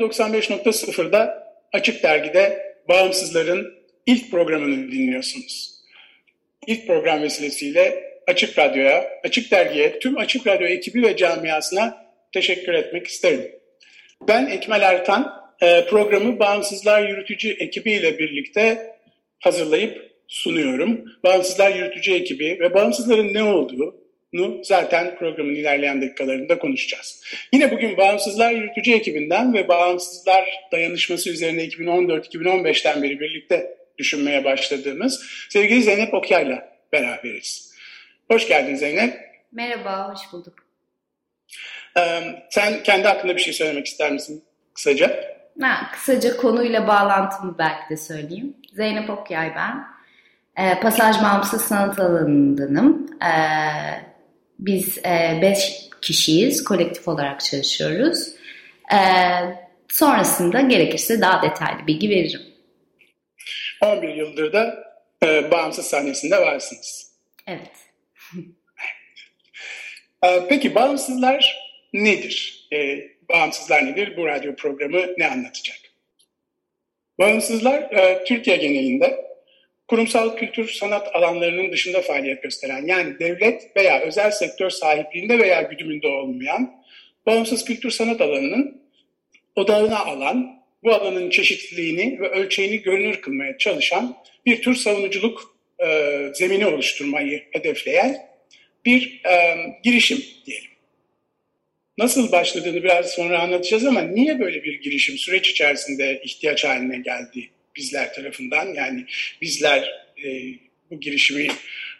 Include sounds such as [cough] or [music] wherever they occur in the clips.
95.0'da Açık Dergi'de Bağımsızların ilk programını dinliyorsunuz. İlk program vesilesiyle Açık Radyo'ya, Açık Dergi'ye, tüm Açık Radyo ekibi ve camiasına teşekkür etmek isterim. Ben Ekmel Ertan, e, programı Bağımsızlar Yürütücü ekibi ile birlikte hazırlayıp sunuyorum. Bağımsızlar Yürütücü ekibi ve bağımsızların ne olduğu, nu zaten programın ilerleyen dakikalarında konuşacağız. Yine bugün Bağımsızlar Yürütücü ekibinden ve Bağımsızlar Dayanışması üzerine 2014-2015'ten beri birlikte düşünmeye başladığımız sevgili Zeynep Okyay'la beraberiz. Hoş geldin Zeynep. Merhaba, hoş bulduk. Ee, sen kendi hakkında bir şey söylemek ister misin kısaca? Ha, kısaca konuyla bağlantımı belki de söyleyeyim. Zeynep Okyay ben. Ee, Pasaj Bağımsız Sanat alanındanım. Ee, biz e, beş kişiyiz, kolektif olarak çalışıyoruz. Ee, sonrasında gerekirse daha detaylı bilgi veririm. 11 yıldır da e, bağımsız sahnesinde varsınız. Evet. Ee, peki bağımsızlar nedir? Ee, bağımsızlar nedir? Bu radyo programı ne anlatacak? Bağımsızlar e, Türkiye genelinde kurumsal kültür sanat alanlarının dışında faaliyet gösteren yani devlet veya özel sektör sahipliğinde veya güdümünde olmayan bağımsız kültür sanat alanının odağına alan, bu alanın çeşitliliğini ve ölçeğini görünür kılmaya çalışan bir tür savunuculuk e, zemini oluşturmayı hedefleyen bir e, girişim diyelim. Nasıl başladığını biraz sonra anlatacağız ama niye böyle bir girişim süreç içerisinde ihtiyaç haline geldi bizler tarafından? Yani bizler e, bu girişimi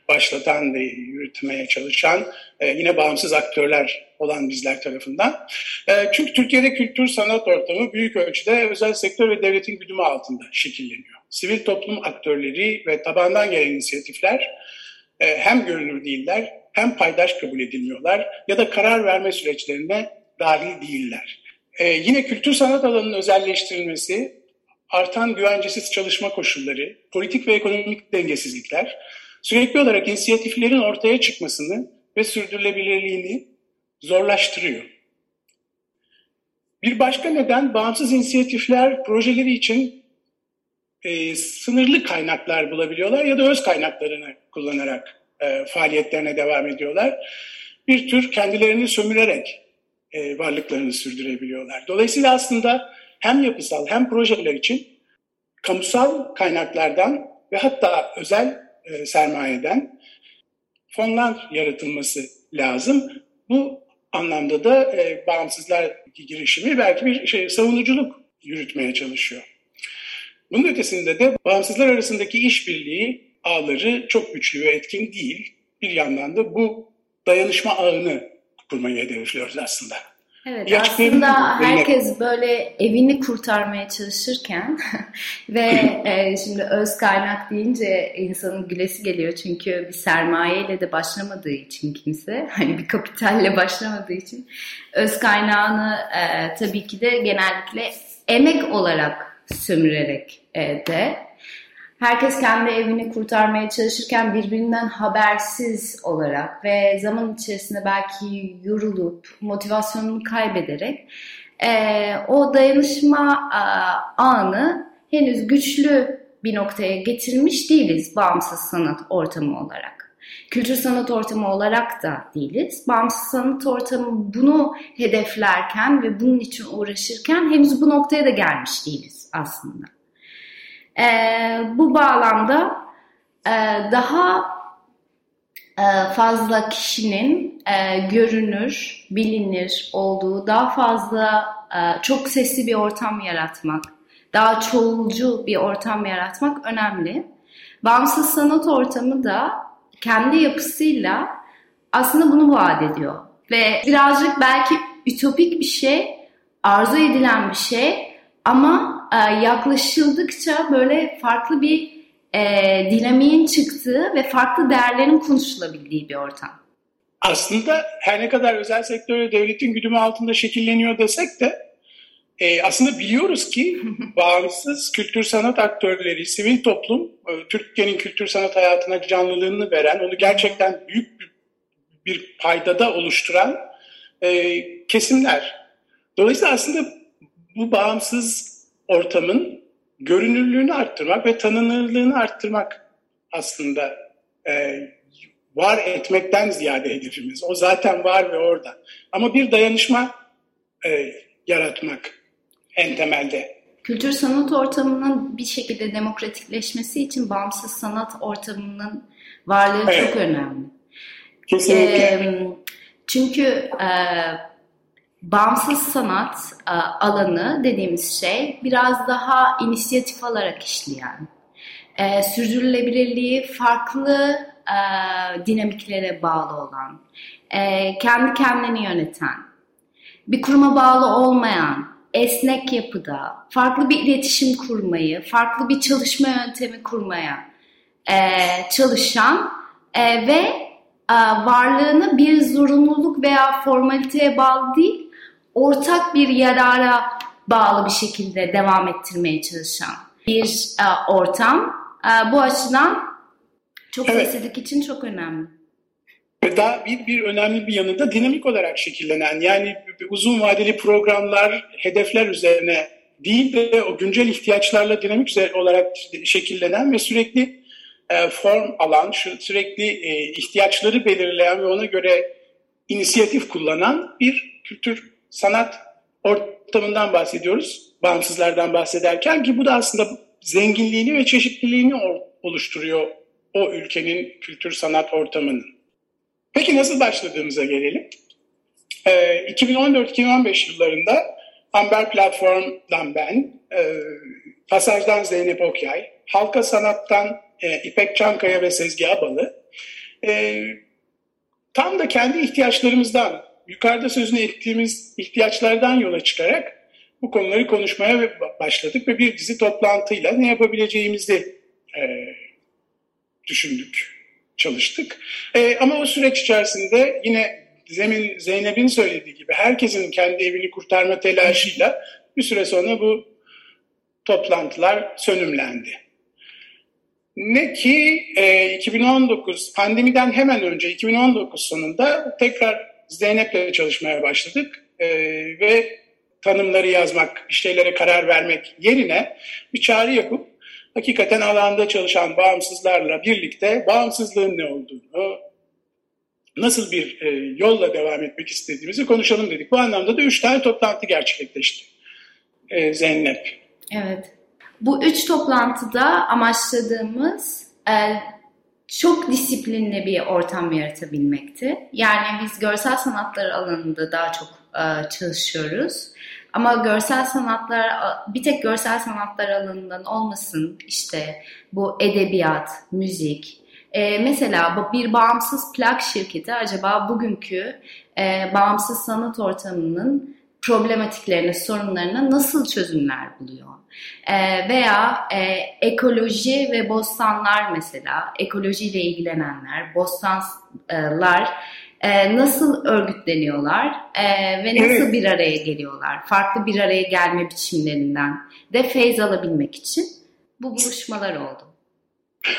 başlatan ve yürütmeye çalışan e, yine bağımsız aktörler olan bizler tarafından. E, çünkü Türkiye'de kültür sanat ortamı büyük ölçüde özel sektör ve devletin güdümü altında şekilleniyor. Sivil toplum aktörleri ve tabandan gelen inisiyatifler e, hem görünür değiller hem paydaş kabul edilmiyorlar ya da karar verme süreçlerine dahil değiller. Ee, yine kültür sanat alanının özelleştirilmesi, artan güvencesiz çalışma koşulları, politik ve ekonomik dengesizlikler sürekli olarak inisiyatiflerin ortaya çıkmasını ve sürdürülebilirliğini zorlaştırıyor. Bir başka neden bağımsız inisiyatifler projeleri için e, sınırlı kaynaklar bulabiliyorlar ya da öz kaynaklarını kullanarak e, faaliyetlerine devam ediyorlar. Bir tür kendilerini sömürerek e, varlıklarını sürdürebiliyorlar. Dolayısıyla aslında hem yapısal hem projeler için kamusal kaynaklardan ve hatta özel e, sermayeden fonlar yaratılması lazım. Bu anlamda da e, bağımsızlar girişimi belki bir şey savunuculuk yürütmeye çalışıyor. Bunun ötesinde de bağımsızlar arasındaki işbirliği ağları çok güçlü ve etkin değil. Bir yandan da bu dayanışma ağını kurmayı hedefliyoruz aslında. Evet aslında herkes böyle evini kurtarmaya çalışırken [laughs] ve e, şimdi öz kaynak deyince insanın gülesi geliyor. Çünkü bir sermayeyle de başlamadığı için kimse [laughs] hani bir kapitalle başlamadığı için öz kaynağını e, tabii ki de genellikle emek olarak sömürerek e, de herkes kendi evini kurtarmaya çalışırken birbirinden habersiz olarak ve zaman içerisinde belki yorulup motivasyonunu kaybederek e, o dayanışma e, anı henüz güçlü bir noktaya getirmiş değiliz bağımsız sanat ortamı olarak. Kültür sanat ortamı olarak da değiliz. Bağımsız sanat ortamı bunu hedeflerken ve bunun için uğraşırken henüz bu noktaya da gelmiş değiliz aslında. E, bu bağlamda e, daha e, fazla kişinin e, görünür, bilinir olduğu, daha fazla e, çok sesli bir ortam yaratmak, daha çoğulcu bir ortam yaratmak önemli. Bağımsız sanat ortamı da kendi yapısıyla aslında bunu vaat ediyor. Ve birazcık belki ütopik bir şey, arzu edilen bir şey ama e, yaklaşıldıkça böyle farklı bir e, dinamiğin çıktığı ve farklı değerlerin konuşulabildiği bir ortam. Aslında her ne kadar özel sektörü devletin güdümü altında şekilleniyor desek de e, aslında biliyoruz ki [laughs] bağımsız kültür sanat aktörleri, sivil toplum e, Türkiye'nin kültür sanat hayatına canlılığını veren, onu gerçekten büyük bir, bir paydada oluşturan e, kesimler. Dolayısıyla aslında bu bağımsız ortamın görünürlüğünü arttırmak ve tanınırlığını arttırmak aslında e, var etmekten ziyade hedefimiz. O zaten var ve orada. Ama bir dayanışma e, yaratmak en temelde. Kültür sanat ortamının bir şekilde demokratikleşmesi için bağımsız sanat ortamının varlığı evet. çok önemli. Kesinlikle. E, çünkü e, bağımsız sanat e, alanı dediğimiz şey biraz daha inisiyatif alarak işleyen, e, sürdürülebilirliği farklı e, dinamiklere bağlı olan, kendi kendini yöneten, bir kuruma bağlı olmayan, esnek yapıda, farklı bir iletişim kurmayı, farklı bir çalışma yöntemi kurmaya çalışan ve varlığını bir zorunluluk veya formaliteye bağlı değil, ortak bir yarara bağlı bir şekilde devam ettirmeye çalışan bir e, ortam. E, bu açıdan çok evet. seslilik için çok önemli. Ve daha bir, bir önemli bir yanı da dinamik olarak şekillenen yani uzun vadeli programlar, hedefler üzerine değil de o güncel ihtiyaçlarla dinamik olarak şekillenen ve sürekli e, form alan, şu, sürekli e, ihtiyaçları belirleyen ve ona göre inisiyatif kullanan bir kültür sanat ortamından bahsediyoruz. Bağımsızlardan bahsederken ki bu da aslında zenginliğini ve çeşitliliğini oluşturuyor o ülkenin kültür sanat ortamının. Peki nasıl başladığımıza gelelim. Ee, 2014-2015 yıllarında Amber Platform'dan ben, e, Pasaj'dan Zeynep Okyay, Halka Sanat'tan e, İpek Çankaya ve Sezgi Abalı, e, tam da kendi ihtiyaçlarımızdan, yukarıda sözünü ettiğimiz ihtiyaçlardan yola çıkarak bu konuları konuşmaya başladık ve bir dizi toplantıyla ne yapabileceğimizi e, düşündük, çalıştık. E, ama o süreç içerisinde yine Zemin Zeynep'in söylediği gibi herkesin kendi evini kurtarma telaşıyla bir süre sonra bu toplantılar sönümlendi. Ne ki e, 2019 pandemiden hemen önce 2019 sonunda tekrar Zeynep'le çalışmaya başladık e, ve tanımları yazmak, bir şeylere karar vermek yerine bir çağrı yapıp hakikaten alanda çalışan bağımsızlarla birlikte bağımsızlığın ne olduğunu, nasıl bir e, yolla devam etmek istediğimizi konuşalım dedik. Bu anlamda da üç tane toplantı gerçekleşti e, Zeynep. Evet. Bu üç toplantıda amaçladığımız çok disiplinli bir ortam yaratabilmekti. Yani biz görsel sanatlar alanında daha çok e, çalışıyoruz. Ama görsel sanatlar bir tek görsel sanatlar alanından olmasın işte bu edebiyat, müzik. Ee, mesela bir bağımsız plak şirketi acaba bugünkü e, bağımsız sanat ortamının problematiklerine, sorunlarına nasıl çözümler buluyor? Ee, veya e, ekoloji ve bostanlar mesela, ekolojiyle ilgilenenler, bostanlar e, nasıl örgütleniyorlar e, ve nasıl evet. bir araya geliyorlar? Farklı bir araya gelme biçimlerinden de feyz alabilmek için bu buluşmalar oldu.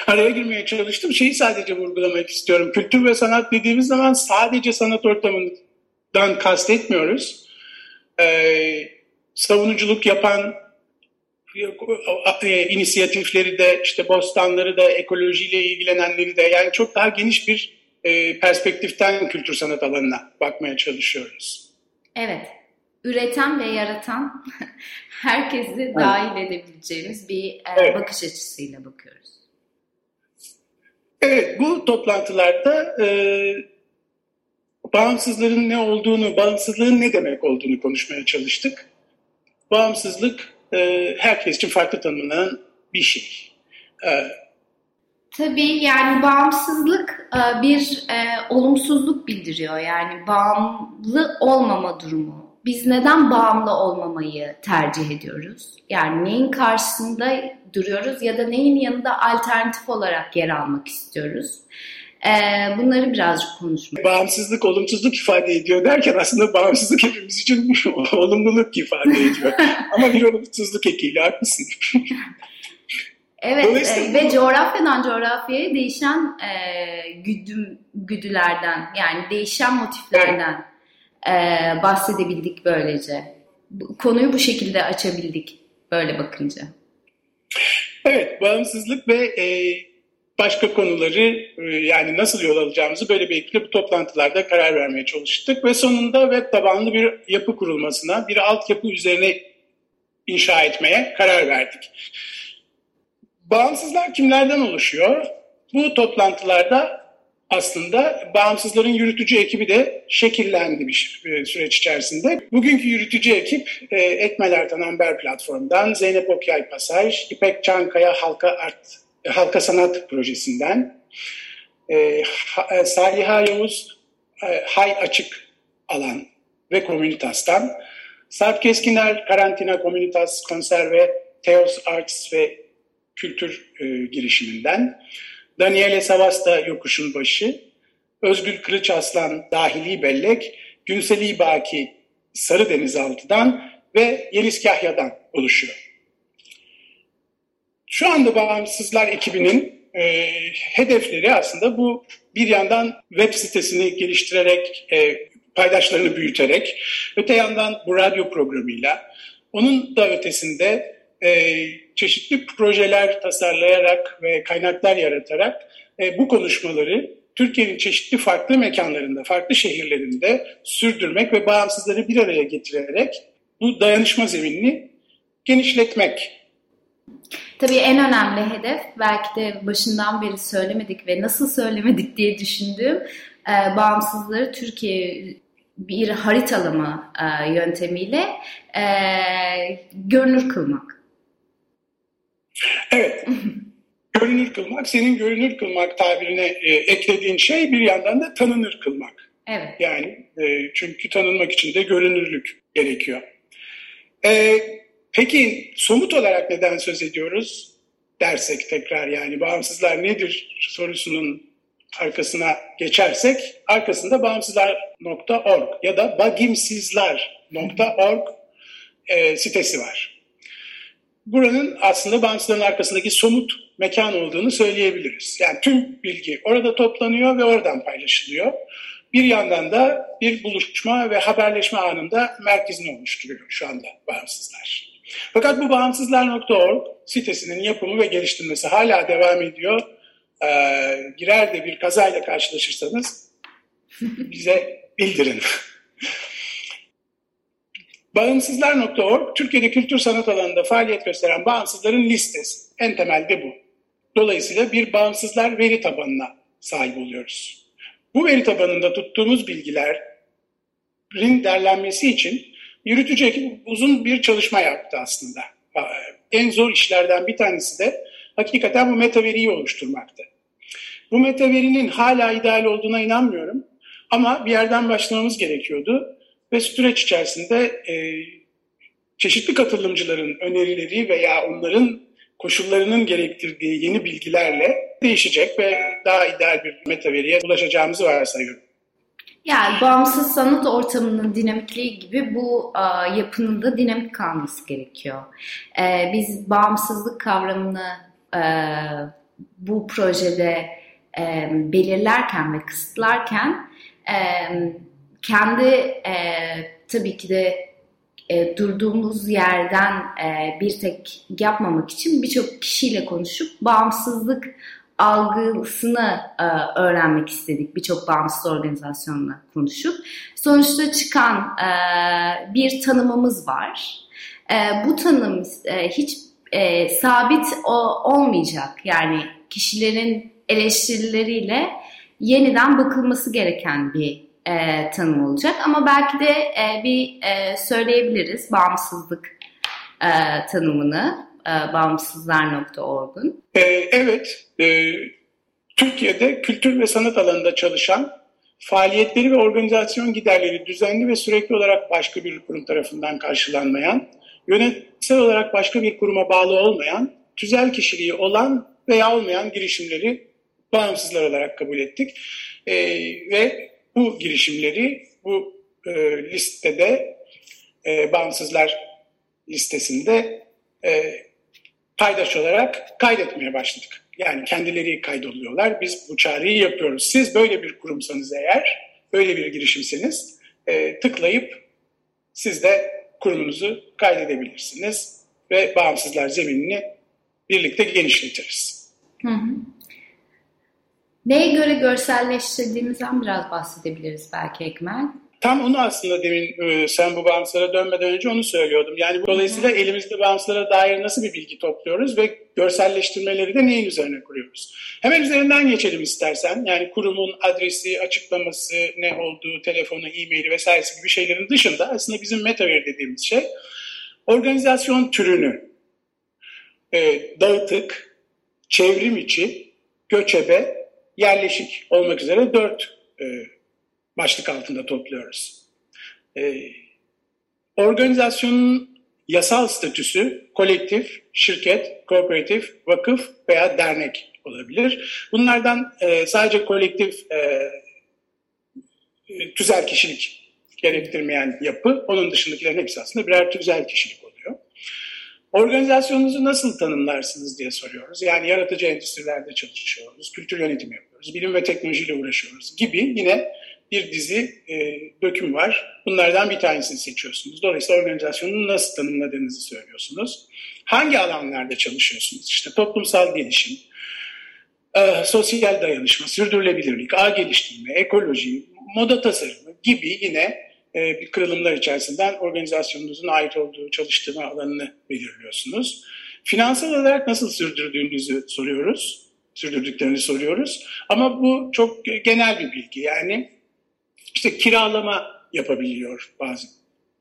Araya girmeye çalıştım. Şeyi sadece vurgulamak istiyorum. Kültür ve sanat dediğimiz zaman sadece sanat ortamından kastetmiyoruz. Ee, savunuculuk yapan e, inisiyatifleri de, işte bostanları da, ekolojiyle ilgilenenleri de yani çok daha geniş bir e, perspektiften kültür sanat alanına bakmaya çalışıyoruz. Evet, üreten ve yaratan [laughs] herkesi evet. dahil edebileceğimiz bir e, evet. bakış açısıyla bakıyoruz. Evet, bu toplantılarda e, bağımsızlığın ne olduğunu, bağımsızlığın ne demek olduğunu konuşmaya çalıştık. Bağımsızlık e, herkes için farklı tanımlanan bir şey. E, Tabii yani bağımsızlık e, bir e, olumsuzluk bildiriyor. Yani bağımlı olmama durumu. Biz neden bağımlı olmamayı tercih ediyoruz? Yani neyin karşısında duruyoruz ya da neyin yanında alternatif olarak yer almak istiyoruz? E, bunları birazcık konuşmak. Bağımsızlık olumsuzluk ifade ediyor derken aslında bağımsızlık hepimiz için [laughs] olumluluk ifade ediyor. [laughs] Ama bir olumsuzluk ekiyle haklısın. Evet e, ve coğrafyadan coğrafyaya değişen e, güdüm, güdülerden yani değişen motiflerden evet. e, bahsedebildik böylece. Bu, konuyu bu şekilde açabildik böyle bakınca. Evet, bağımsızlık ve e, başka konuları e, yani nasıl yol alacağımızı böyle bir ekiple bu toplantılarda karar vermeye çalıştık ve sonunda web tabanlı bir yapı kurulmasına, bir altyapı üzerine inşa etmeye karar verdik. Bağımsızlar kimlerden oluşuyor? Bu toplantılarda aslında bağımsızların yürütücü ekibi de şekillendi bir e, süreç içerisinde. Bugünkü yürütücü ekip e, Ekmel Ertan Amber Platform'dan, Zeynep Okyay Pasaj, İpek Çankaya Halka Art, Halka Sanat Projesi'nden, e, Saliha Yavuz Hay Açık Alan ve Komünitas'tan, Sarp Keskiner Karantina Komünitas Konser ve Teos Arts ve kültür e, girişiminden, Daniele Savasta Yokuşun Başı, Özgür Kılıç Aslan Dahili Bellek, Günseli Baki Sarı Denizaltı'dan ve Yeliz Kahya'dan oluşuyor. Şu anda Bağımsızlar ekibinin e, hedefleri aslında bu bir yandan web sitesini geliştirerek, e, paydaşlarını büyüterek, öte yandan bu radyo programıyla, onun da ötesinde e, çeşitli projeler tasarlayarak ve kaynaklar yaratarak e, bu konuşmaları Türkiye'nin çeşitli farklı mekanlarında, farklı şehirlerinde sürdürmek ve bağımsızları bir araya getirerek bu dayanışma zeminini genişletmek. Tabii en önemli hedef belki de başından beri söylemedik ve nasıl söylemedik diye düşündüğüm e, bağımsızları Türkiye bir haritalama e, yöntemiyle e, görünür kılmak. Evet. [laughs] görünür kılmak, senin görünür kılmak tabirine e, eklediğin şey bir yandan da tanınır kılmak. Evet. Yani e, çünkü tanınmak için de görünürlük gerekiyor. E, peki somut olarak neden söz ediyoruz dersek tekrar yani bağımsızlar nedir sorusunun arkasına geçersek arkasında bağımsızlar.org ya da bagimsizler.org e, sitesi var buranın aslında bağımsızların arkasındaki somut mekan olduğunu söyleyebiliriz. Yani tüm bilgi orada toplanıyor ve oradan paylaşılıyor. Bir yandan da bir buluşma ve haberleşme anında merkezini oluşturuyor şu anda bağımsızlar. Fakat bu bağımsızlar.org sitesinin yapımı ve geliştirmesi hala devam ediyor. Ee, girer de bir kazayla karşılaşırsanız [laughs] bize bildirin. Bağımsızlar.org, Türkiye'de kültür sanat alanında faaliyet gösteren bağımsızların listesi. En temelde bu. Dolayısıyla bir bağımsızlar veri tabanına sahip oluyoruz. Bu veri tabanında tuttuğumuz bilgilerin derlenmesi için yürütücü ekip uzun bir çalışma yaptı aslında. En zor işlerden bir tanesi de hakikaten bu meta veriyi oluşturmaktı. Bu meta verinin hala ideal olduğuna inanmıyorum. Ama bir yerden başlamamız gerekiyordu. Ve süreç içerisinde e, çeşitli katılımcıların önerileri veya onların koşullarının gerektirdiği yeni bilgilerle değişecek ve daha ideal bir metaveriye ulaşacağımızı varsayıyorum. Yani bağımsız sanat ortamının dinamikliği gibi bu a, yapının da dinamik kalması gerekiyor. E, biz bağımsızlık kavramını e, bu projede e, belirlerken ve kısıtlarken e, kendi e, tabii ki de e, durduğumuz yerden e, bir tek yapmamak için birçok kişiyle konuşup bağımsızlık algısını e, öğrenmek istedik birçok bağımsız organizasyonla konuşup. Sonuçta çıkan e, bir tanımımız var. E, bu tanım e, hiç e, sabit o, olmayacak. Yani kişilerin eleştirileriyle yeniden bakılması gereken bir e, tanım olacak. Ama belki de e, bir e, söyleyebiliriz bağımsızlık e, tanımını e, bağımsızlar.org'un. E, evet, e, Türkiye'de kültür ve sanat alanında çalışan faaliyetleri ve organizasyon giderleri düzenli ve sürekli olarak başka bir kurum tarafından karşılanmayan, yönetsel olarak başka bir kuruma bağlı olmayan, tüzel kişiliği olan veya olmayan girişimleri bağımsızlar olarak kabul ettik. E, ve bu girişimleri bu e, listede, e, bağımsızlar listesinde e, paydaş olarak kaydetmeye başladık. Yani kendileri kaydoluyorlar. Biz bu çağrıyı yapıyoruz. Siz böyle bir kurumsanız eğer, böyle bir girişimseniz e, tıklayıp siz de kurumunuzu kaydedebilirsiniz ve bağımsızlar zeminini birlikte genişletiriz. Hı hı. Neye göre görselleştirdiğimizden biraz bahsedebiliriz belki Ekmel. Tam onu aslında demin e, sen bu bağımsızlara dönmeden önce onu söylüyordum. Yani dolayısıyla elimizde bağımsızlara dair nasıl bir bilgi topluyoruz ve görselleştirmeleri de neyin üzerine kuruyoruz? Hemen üzerinden geçelim istersen. Yani kurumun adresi, açıklaması, ne olduğu, telefonu, e-maili vesairesi gibi şeylerin dışında aslında bizim metaveri dediğimiz şey organizasyon türünü e, dağıtık, çevrim içi, göçebe, yerleşik olmak üzere dört e, başlık altında topluyoruz. E, organizasyonun yasal statüsü kolektif, şirket, kooperatif, vakıf veya dernek olabilir. Bunlardan e, sadece kolektif e, tüzel kişilik gerektirmeyen yapı, onun dışındakilerin hepsi aslında birer tüzel kişilik oluyor. Organizasyonunuzu nasıl tanımlarsınız diye soruyoruz. Yani yaratıcı endüstrilerde çalışıyoruz, kültür yönetimi yapıyoruz, bilim ve teknolojiyle uğraşıyoruz gibi yine bir dizi e, döküm var. Bunlardan bir tanesini seçiyorsunuz. Dolayısıyla organizasyonu nasıl tanımladığınızı söylüyorsunuz. Hangi alanlarda çalışıyorsunuz? İşte toplumsal gelişim, e, sosyal dayanışma, sürdürülebilirlik, ağ geliştirme, ekoloji, moda tasarımı gibi yine e, bir kırılımlar içerisinden organizasyonunuzun ait olduğu çalıştırma alanını belirliyorsunuz. Finansal olarak nasıl sürdürdüğünüzü soruyoruz, sürdürdüklerini soruyoruz. Ama bu çok genel bir bilgi. Yani işte kiralama yapabiliyor bazı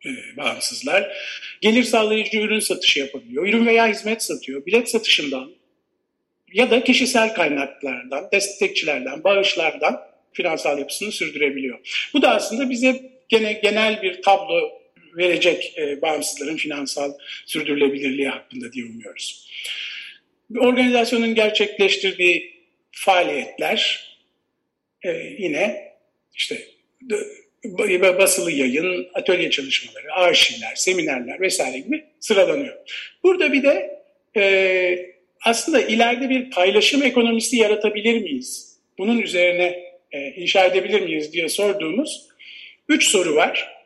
e, bağımsızlar. Gelir sağlayıcı ürün satışı yapabiliyor. Ürün veya hizmet satıyor. Bilet satışından ya da kişisel kaynaklardan, destekçilerden, bağışlardan finansal yapısını sürdürebiliyor. Bu da aslında bize gene genel bir tablo verecek e, bağımsızların finansal sürdürülebilirliği hakkında diye umuyoruz. Organizasyonun gerçekleştirdiği faaliyetler e, yine işte basılı yayın, atölye çalışmaları, arşivler, seminerler vesaire gibi sıralanıyor. Burada bir de e, aslında ileride bir paylaşım ekonomisi yaratabilir miyiz? Bunun üzerine e, inşa edebilir miyiz diye sorduğumuz üç soru var.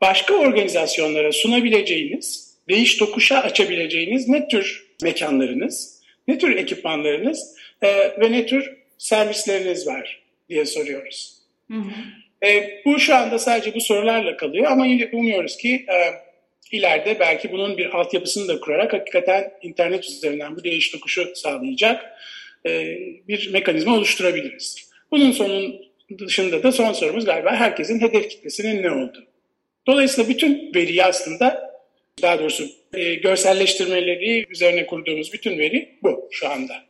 Başka organizasyonlara sunabileceğiniz, değiş tokuşa açabileceğiniz ne tür mekanlarınız, ne tür ekipmanlarınız e, ve ne tür servisleriniz var diye soruyoruz. E, bu şu anda sadece bu sorularla kalıyor ama umuyoruz ki e, ileride belki bunun bir altyapısını da kurarak hakikaten internet üzerinden bu değiş tokuşu sağlayacak e, bir mekanizma oluşturabiliriz. Bunun sonun dışında da son sorumuz galiba herkesin hedef kitlesinin ne olduğu. Dolayısıyla bütün veriyi aslında daha doğrusu e, görselleştirmeleri üzerine kurduğumuz bütün veri bu şu anda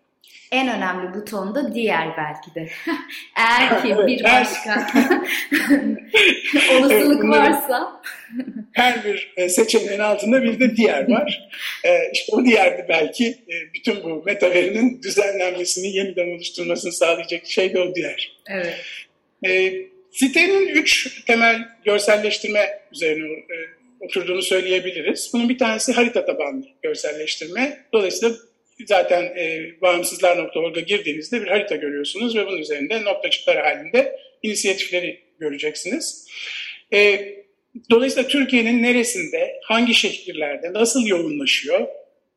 en önemli buton da diğer belki de. [laughs] Eğer ki bir başka [laughs] olasılık varsa. Her bir e, seçeneğin altında bir de diğer var. E, işte o diğer belki e, bütün bu metaverinin düzenlenmesini, yeniden oluşturmasını sağlayacak şey de o diğer. Evet. Sitenin üç temel görselleştirme üzerine oturduğunu söyleyebiliriz. Bunun bir tanesi harita tabanlı görselleştirme. Dolayısıyla zaten e, bağımsızlar.org'a girdiğinizde bir harita görüyorsunuz ve bunun üzerinde noktacıklar halinde inisiyatifleri göreceksiniz. E, dolayısıyla Türkiye'nin neresinde, hangi şehirlerde, nasıl yoğunlaşıyor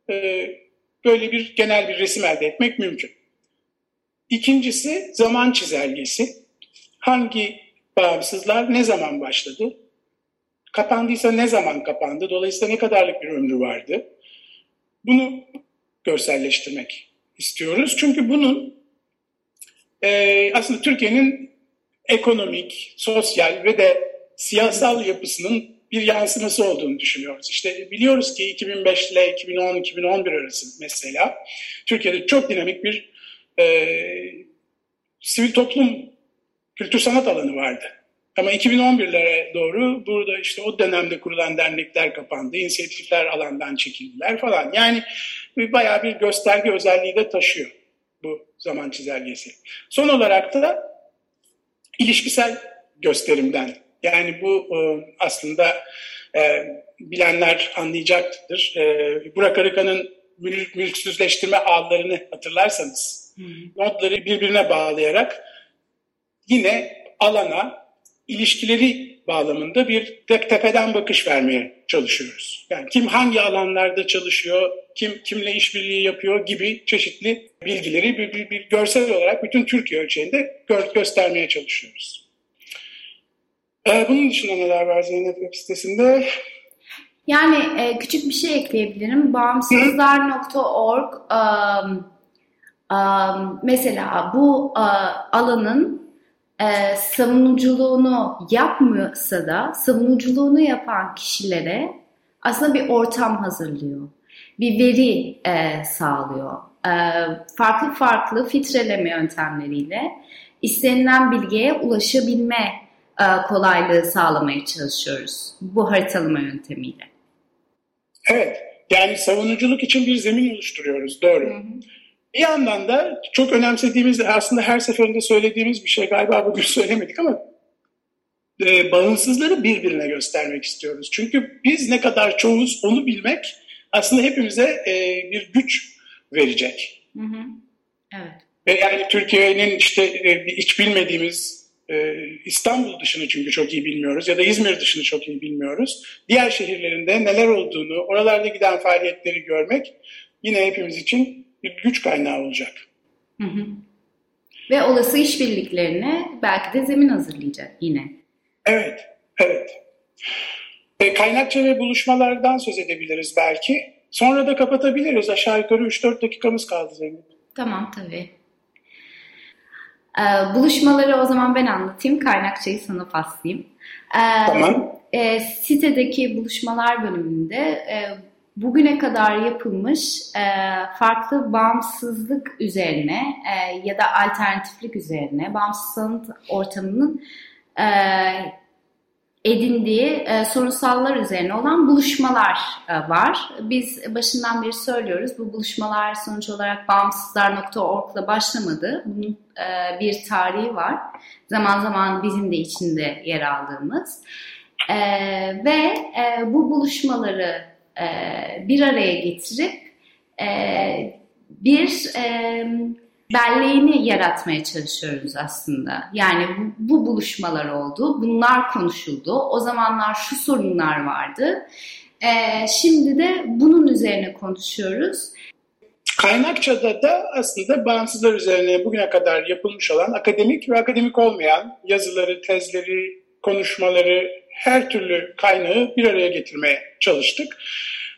e, böyle bir genel bir resim elde etmek mümkün. İkincisi zaman çizelgesi. Hangi bağımsızlar ne zaman başladı? Kapandıysa ne zaman kapandı? Dolayısıyla ne kadarlık bir ömrü vardı? Bunu görselleştirmek istiyoruz. Çünkü bunun e, aslında Türkiye'nin ekonomik, sosyal ve de siyasal yapısının bir yansıması olduğunu düşünüyoruz. İşte biliyoruz ki 2005 ile 2010-2011 arası mesela Türkiye'de çok dinamik bir e, sivil toplum kültür sanat alanı vardı. Ama 2011'lere doğru burada işte o dönemde kurulan dernekler kapandı, inisiyatifler alandan çekildiler falan. Yani bayağı bir gösterge özelliği de taşıyor bu zaman çizelgesi. Son olarak da ilişkisel gösterimden yani bu e, aslında e, bilenler anlayacaktır. E, Burak Arıkan'ın mülk, mülksüzleştirme ağlarını hatırlarsanız hmm. notları birbirine bağlayarak yine alana ilişkileri bağlamında bir tepeden bakış vermeye çalışıyoruz. Yani kim hangi alanlarda çalışıyor, kim kimle işbirliği yapıyor gibi çeşitli bilgileri bir, bir, bir görsel olarak bütün Türkiye ölçeğinde gö göstermeye çalışıyoruz. Ee, bunun dışında neler var Zeynep web sitesinde? Yani e, küçük bir şey ekleyebilirim. Bağımsızlar.org um, um, mesela bu uh, alanın e, savunuculuğunu yapmıyorsa da savunuculuğunu yapan kişilere aslında bir ortam hazırlıyor. Bir veri e, sağlıyor. E, farklı farklı filtreleme yöntemleriyle istenilen bilgiye ulaşabilme e, kolaylığı sağlamaya çalışıyoruz bu haritalama yöntemiyle. Evet, yani savunuculuk için bir zemin oluşturuyoruz, doğru. Hı hı. Bir yandan da çok önemsediğimiz, aslında her seferinde söylediğimiz bir şey galiba bugün [laughs] söylemedik ama e, bağımsızları birbirine göstermek istiyoruz. Çünkü biz ne kadar çoğuz onu bilmek aslında hepimize e, bir güç verecek. Hı hı. Evet. Ve yani Türkiye'nin işte e, hiç bilmediğimiz e, İstanbul dışını çünkü çok iyi bilmiyoruz ya da İzmir dışını çok iyi bilmiyoruz. Diğer şehirlerinde neler olduğunu, oralarda giden faaliyetleri görmek yine hepimiz için bir güç kaynağı olacak. Hı hı. Ve olası işbirliklerine belki de zemin hazırlayacak yine. Evet, evet. E, kaynakça ve buluşmalardan söz edebiliriz belki. Sonra da kapatabiliriz. Aşağı yukarı 3-4 dakikamız kaldı Zeynep. Tamam tabii. Ee, buluşmaları o zaman ben anlatayım. Kaynakçayı sana paslayayım. Ee, tamam. E, sitedeki buluşmalar bölümünde e, bugüne kadar yapılmış e, farklı bağımsızlık üzerine e, ya da alternatiflik üzerine bağımsız sanat ortamının e, edindiği e, sorunsallar üzerine olan buluşmalar e, var. Biz başından beri söylüyoruz bu buluşmalar sonuç olarak bağımsızlar.org'la başlamadı. Bunun e, bir tarihi var. Zaman zaman bizim de içinde yer aldığımız. E, ve e, bu buluşmaları e, bir araya getirip e, bir e, belleğini yaratmaya çalışıyoruz aslında. Yani bu, bu buluşmalar oldu, bunlar konuşuldu. O zamanlar şu sorunlar vardı. Ee, şimdi de bunun üzerine konuşuyoruz. Kaynakça'da da aslında bağımsızlar üzerine bugüne kadar yapılmış olan akademik ve akademik olmayan yazıları, tezleri, konuşmaları, her türlü kaynağı bir araya getirmeye çalıştık.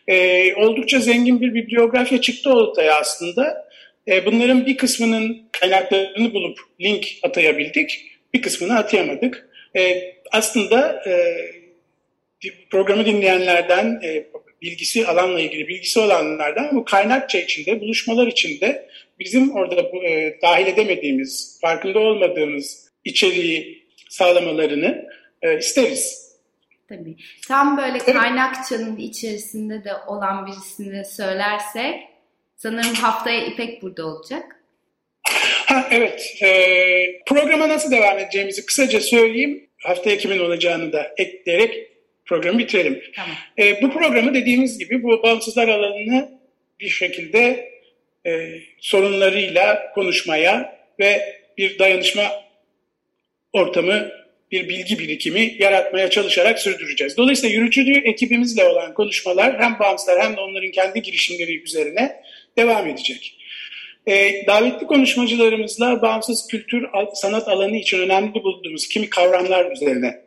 Ee, oldukça zengin bir bibliografya çıktı ortaya aslında. E, bunların bir kısmının kaynaklarını bulup link atayabildik, bir kısmını atayamadık. E, aslında e, programı dinleyenlerden, e, bilgisi alanla ilgili bilgisi olanlardan bu kaynakça içinde, buluşmalar içinde bizim orada e, dahil edemediğimiz, farkında olmadığımız içeriği sağlamalarını e, isteriz. Tabii. Tam böyle kaynakçanın içerisinde de olan birisini söylersek Sanırım haftaya İpek burada olacak. Ha, evet. Ee, programa nasıl devam edeceğimizi kısaca söyleyeyim. Haftaya kimin olacağını da ekleyerek programı bitirelim. Tamam. Ee, bu programı dediğimiz gibi bu bağımsızlar alanını bir şekilde e, sorunlarıyla konuşmaya ve bir dayanışma ortamı, bir bilgi birikimi yaratmaya çalışarak sürdüreceğiz. Dolayısıyla yürütücü ekibimizle olan konuşmalar hem bağımsızlar hem de onların kendi girişimleri üzerine devam edecek. E, davetli konuşmacılarımızla bağımsız kültür sanat alanı için önemli bulduğumuz kimi kavramlar üzerine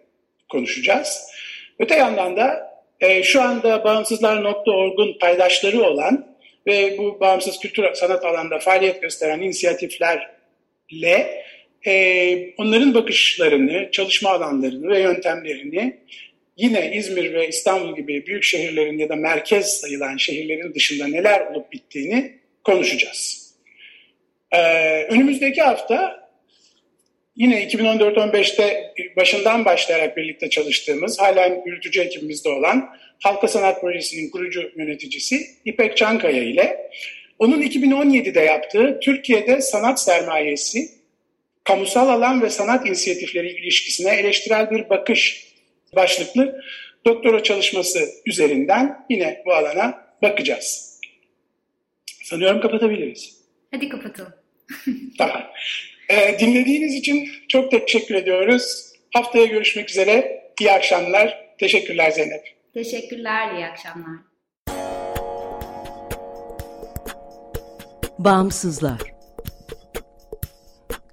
konuşacağız. Öte yandan da e, şu anda bağımsızlar.org'un paydaşları olan ve bu bağımsız kültür sanat alanında faaliyet gösteren inisiyatiflerle e, onların bakışlarını, çalışma alanlarını ve yöntemlerini yine İzmir ve İstanbul gibi büyük şehirlerin ya da merkez sayılan şehirlerin dışında neler olup bittiğini konuşacağız. Ee, önümüzdeki hafta yine 2014-15'te başından başlayarak birlikte çalıştığımız, halen yürütücü ekibimizde olan Halka Sanat Projesi'nin kurucu yöneticisi İpek Çankaya ile onun 2017'de yaptığı Türkiye'de sanat sermayesi, kamusal alan ve sanat inisiyatifleri ilişkisine eleştirel bir bakış başlıklı doktora çalışması üzerinden yine bu alana bakacağız. Sanıyorum kapatabiliriz. Hadi kapatalım. [laughs] tamam. Ee, dinlediğiniz için çok teşekkür ediyoruz. Haftaya görüşmek üzere. İyi akşamlar. Teşekkürler Zeynep. Teşekkürler, iyi akşamlar. Bağımsızlar.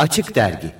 Açık Dergi